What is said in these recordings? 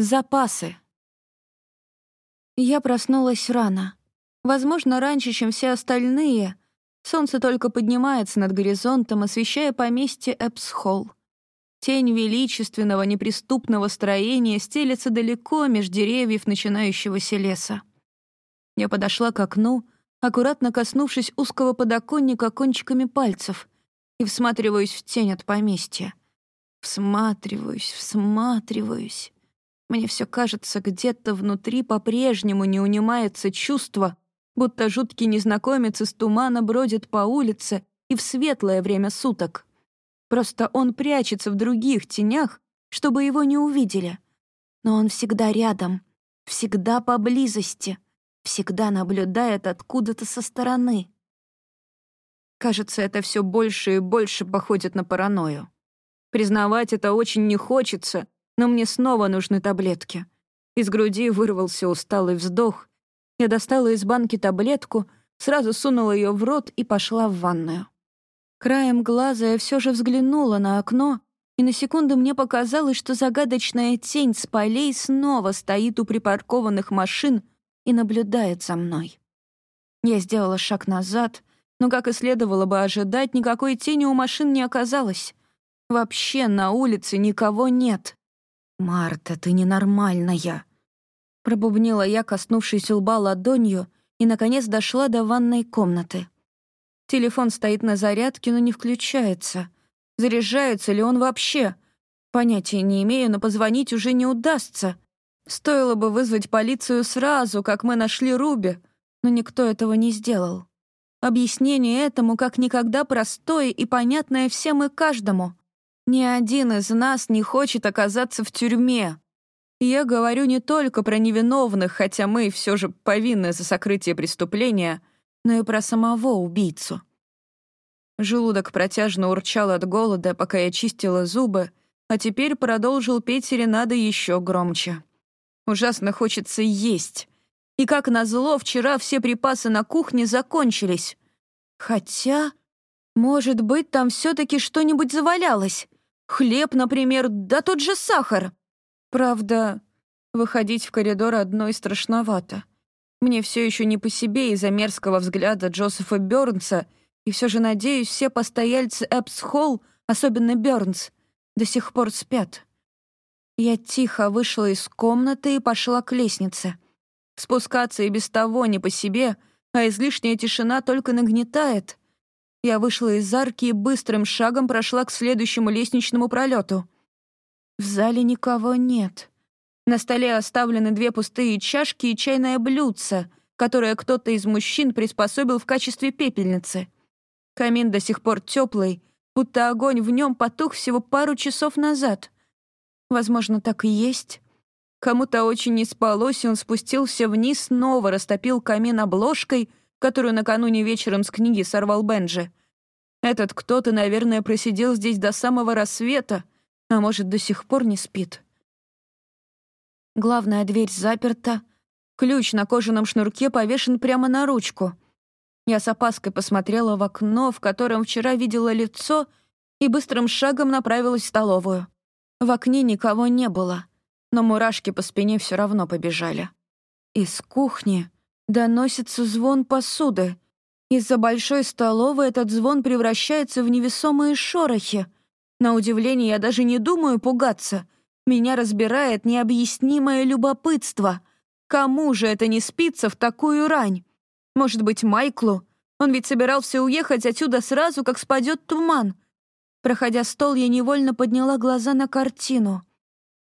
Запасы. Я проснулась рано. Возможно, раньше, чем все остальные. Солнце только поднимается над горизонтом, освещая поместье Эпсхолл. Тень величественного, неприступного строения стелется далеко меж деревьев начинающегося леса. Я подошла к окну, аккуратно коснувшись узкого подоконника кончиками пальцев, и всматриваюсь в тень от поместья. Всматриваюсь, всматриваюсь. Мне все кажется, где-то внутри по-прежнему не унимается чувство, будто жуткий незнакомец из тумана бродит по улице и в светлое время суток. Просто он прячется в других тенях, чтобы его не увидели. Но он всегда рядом, всегда поблизости, всегда наблюдает откуда-то со стороны. Кажется, это все больше и больше походит на паранойю. Признавать это очень не хочется, но мне снова нужны таблетки. Из груди вырвался усталый вздох. Я достала из банки таблетку, сразу сунула ее в рот и пошла в ванную. Краем глаза я все же взглянула на окно, и на секунду мне показалось, что загадочная тень с полей снова стоит у припаркованных машин и наблюдает за мной. Я сделала шаг назад, но, как и следовало бы ожидать, никакой тени у машин не оказалось. Вообще на улице никого нет. «Марта, ты ненормальная!» Пробубнила я, коснувшись лба ладонью, и, наконец, дошла до ванной комнаты. Телефон стоит на зарядке, но не включается. Заряжается ли он вообще? Понятия не имею, но позвонить уже не удастся. Стоило бы вызвать полицию сразу, как мы нашли Руби, но никто этого не сделал. Объяснение этому как никогда простое и понятное всем и каждому. Ни один из нас не хочет оказаться в тюрьме. я говорю не только про невиновных, хотя мы все же повинны за сокрытие преступления, но и про самого убийцу. Желудок протяжно урчал от голода, пока я чистила зубы, а теперь продолжил петь серенады еще громче. Ужасно хочется есть. И как назло, вчера все припасы на кухне закончились. Хотя, может быть, там все таки что-нибудь завалялось. Хлеб, например, да тот же сахар. Правда, выходить в коридор одной страшновато. Мне все еще не по себе из-за мерзкого взгляда Джозефа Бёрнса, и все же, надеюсь, все постояльцы Эпс-Холл, особенно Бёрнс, до сих пор спят. Я тихо вышла из комнаты и пошла к лестнице. Спускаться и без того не по себе, а излишняя тишина только нагнетает. Я вышла из арки и быстрым шагом прошла к следующему лестничному пролету. В зале никого нет. На столе оставлены две пустые чашки и чайное блюдце, которое кто-то из мужчин приспособил в качестве пепельницы. Камин до сих пор теплый, будто огонь в нем потух всего пару часов назад. Возможно, так и есть. Кому-то очень не спалось, и он спустился вниз, снова растопил камин обложкой — которую накануне вечером с книги сорвал Бенджи. Этот кто-то, наверное, просидел здесь до самого рассвета, а может, до сих пор не спит. Главная дверь заперта, ключ на кожаном шнурке повешен прямо на ручку. Я с опаской посмотрела в окно, в котором вчера видела лицо, и быстрым шагом направилась в столовую. В окне никого не было, но мурашки по спине все равно побежали. Из кухни Доносится звон посуды. Из-за большой столовой этот звон превращается в невесомые шорохи. На удивление, я даже не думаю пугаться. Меня разбирает необъяснимое любопытство. Кому же это не спится в такую рань? Может быть, Майклу? Он ведь собирался уехать отсюда сразу, как спадет туман. Проходя стол, я невольно подняла глаза на картину.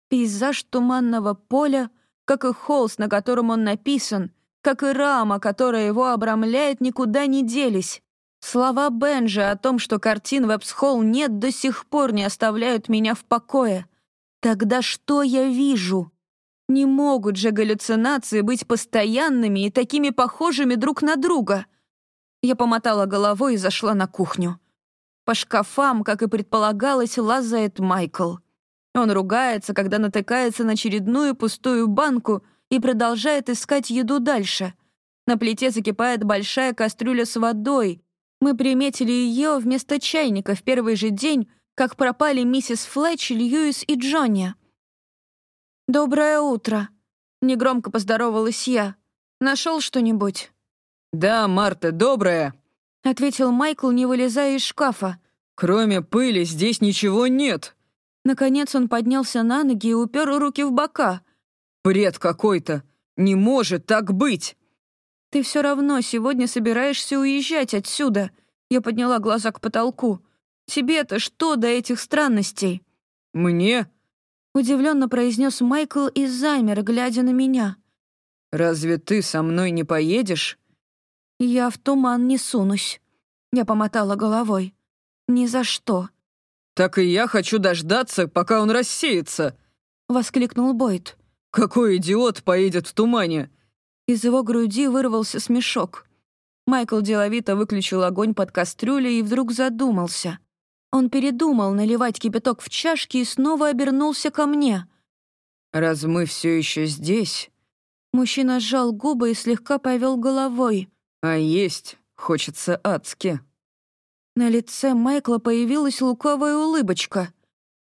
Пейзаж туманного поля, как и холст, на котором он написан, как и рама, которая его обрамляет, никуда не делись. Слова Бенджи о том, что картин в Эпсхолл нет, до сих пор не оставляют меня в покое. Тогда что я вижу? Не могут же галлюцинации быть постоянными и такими похожими друг на друга. Я помотала головой и зашла на кухню. По шкафам, как и предполагалось, лазает Майкл. Он ругается, когда натыкается на очередную пустую банку — и продолжает искать еду дальше. На плите закипает большая кастрюля с водой. Мы приметили ее вместо чайника в первый же день, как пропали миссис Флетч, Льюис и Джонни. «Доброе утро!» Негромко поздоровалась я. «Нашел что-нибудь?» «Да, Марта, доброе!» Ответил Майкл, не вылезая из шкафа. «Кроме пыли здесь ничего нет!» Наконец он поднялся на ноги и упер руки в бока. «Бред какой-то! Не может так быть!» «Ты все равно сегодня собираешься уезжать отсюда!» Я подняла глаза к потолку. «Тебе-то что до этих странностей?» «Мне?» Удивленно произнес Майкл и замер, глядя на меня. «Разве ты со мной не поедешь?» «Я в туман не сунусь». Я помотала головой. «Ни за что». «Так и я хочу дождаться, пока он рассеется», — воскликнул Бойд. «Какой идиот поедет в тумане?» Из его груди вырвался смешок. Майкл деловито выключил огонь под кастрюлей и вдруг задумался. Он передумал наливать кипяток в чашки и снова обернулся ко мне. «Раз мы все еще здесь...» Мужчина сжал губы и слегка повел головой. «А есть хочется адски». На лице Майкла появилась лукавая улыбочка.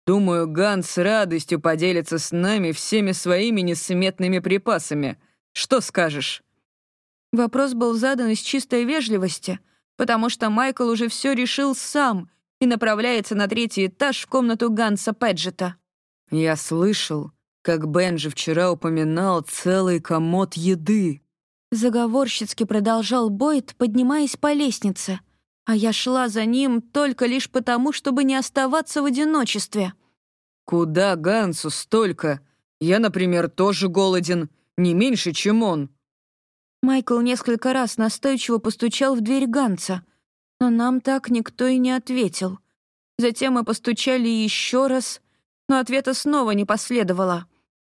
«Думаю, Ганс с радостью поделится с нами всеми своими несметными припасами. Что скажешь?» Вопрос был задан из чистой вежливости, потому что Майкл уже все решил сам — и направляется на третий этаж в комнату Ганса Пэджета. «Я слышал, как Бенджи вчера упоминал целый комод еды». Заговорщицки продолжал Бойд, поднимаясь по лестнице, а я шла за ним только лишь потому, чтобы не оставаться в одиночестве. «Куда Гансу столько? Я, например, тоже голоден, не меньше, чем он». Майкл несколько раз настойчиво постучал в дверь Ганса, но нам так никто и не ответил. Затем мы постучали еще раз, но ответа снова не последовало.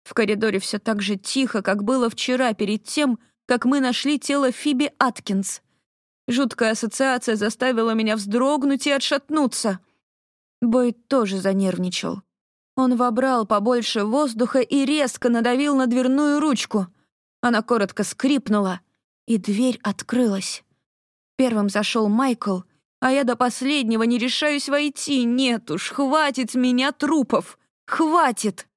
В коридоре все так же тихо, как было вчера, перед тем, как мы нашли тело Фиби Аткинс. Жуткая ассоциация заставила меня вздрогнуть и отшатнуться. Бойд тоже занервничал. Он вобрал побольше воздуха и резко надавил на дверную ручку. Она коротко скрипнула, и дверь открылась. Первым зашел Майкл, а я до последнего не решаюсь войти. Нет уж, хватит меня трупов. Хватит.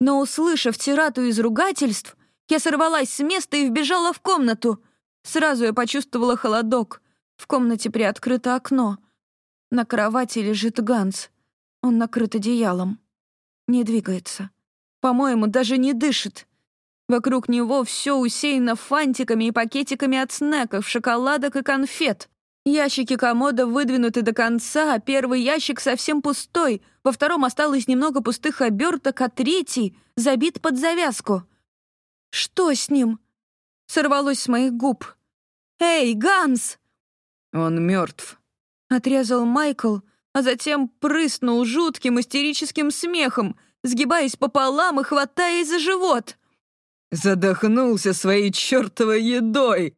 Но, услышав тирату из ругательств, я сорвалась с места и вбежала в комнату. Сразу я почувствовала холодок. В комнате приоткрыто окно. На кровати лежит Ганс. Он накрыт одеялом. Не двигается. По-моему, даже не дышит. Вокруг него все усеяно фантиками и пакетиками от снеков, шоколадок и конфет. Ящики комода выдвинуты до конца, а первый ящик совсем пустой, во втором осталось немного пустых оберток, а третий забит под завязку. «Что с ним?» — сорвалось с моих губ. «Эй, Ганс!» «Он мертв», — отрезал Майкл, а затем прыснул жутким истерическим смехом, сгибаясь пополам и хватаясь за живот. Задохнулся своей чертовой едой!»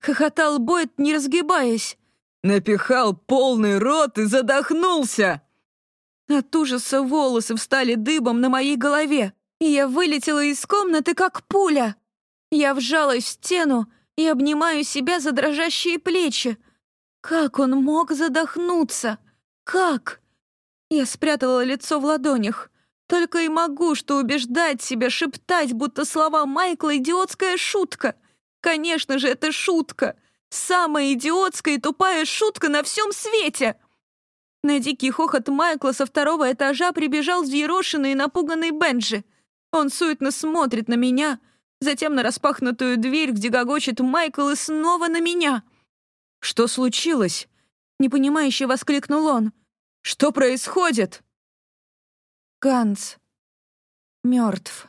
Хохотал Бойд, не разгибаясь. Напихал полный рот и задохнулся!» От ужаса волосы встали дыбом на моей голове, и я вылетела из комнаты, как пуля. Я вжалась в стену и обнимаю себя за дрожащие плечи. Как он мог задохнуться? Как? Я спрятала лицо в ладонях. Только и могу что убеждать себя, шептать, будто слова Майкла — идиотская шутка. Конечно же, это шутка. Самая идиотская и тупая шутка на всем свете. На дикий хохот Майкла со второго этажа прибежал взъерошенный и напуганный Бенджи. Он суетно смотрит на меня, затем на распахнутую дверь, где гогочет Майкл, и снова на меня. «Что случилось?» — непонимающе воскликнул он. «Что происходит?» Ганс мертв.